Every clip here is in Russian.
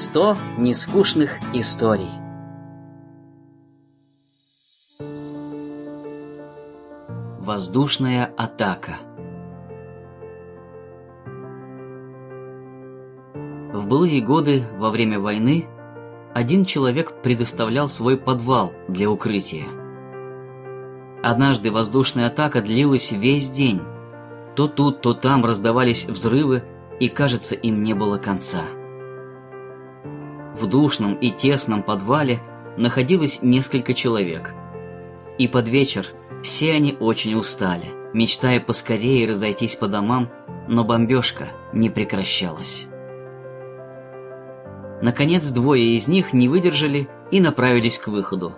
Сто нескучных историй. Воздушная атака. В былые годы, во время войны, один человек предоставлял свой подвал для укрытия. Однажды воздушная атака длилась весь день. То тут, то там раздавались взрывы, и, кажется, им не было конца. В душном и тесном подвале находилось несколько человек. И под вечер все они очень устали, мечтая поскорее разойтись по домам, но бомбежка не прекращалась. Наконец, двое из них не выдержали и направились к выходу.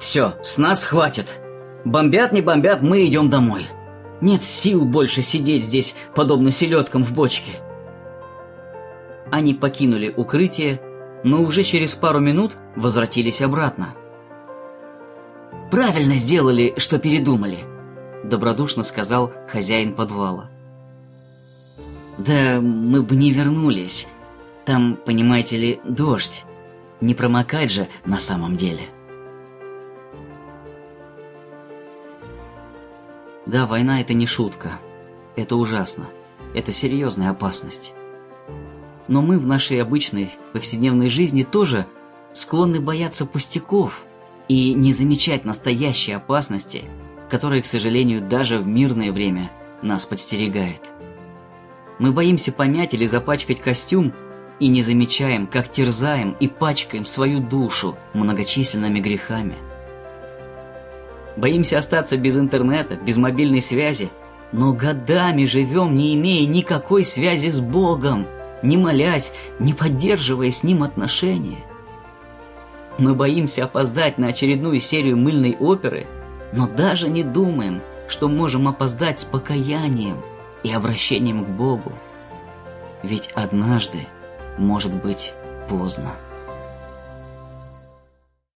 «Все, с нас хватит. Бомбят, не бомбят, мы идем домой. Нет сил больше сидеть здесь, подобно селедкам в бочке». Они покинули укрытие, но уже через пару минут возвратились обратно. «Правильно сделали, что передумали», — добродушно сказал хозяин подвала. «Да мы бы не вернулись. Там, понимаете ли, дождь. Не промокать же на самом деле». Да, война — это не шутка. Это ужасно. Это серьезная опасность. Но мы в нашей обычной повседневной жизни тоже склонны бояться пустяков и не замечать настоящей опасности, которая, к сожалению, даже в мирное время нас подстерегает. Мы боимся помять или запачкать костюм и не замечаем, как терзаем и пачкаем свою душу многочисленными грехами. Боимся остаться без интернета, без мобильной связи, но годами живем, не имея никакой связи с Богом – не молясь, не поддерживая с ним отношения. Мы боимся опоздать на очередную серию мыльной оперы, но даже не думаем, что можем опоздать с покаянием и обращением к Богу. Ведь однажды может быть поздно.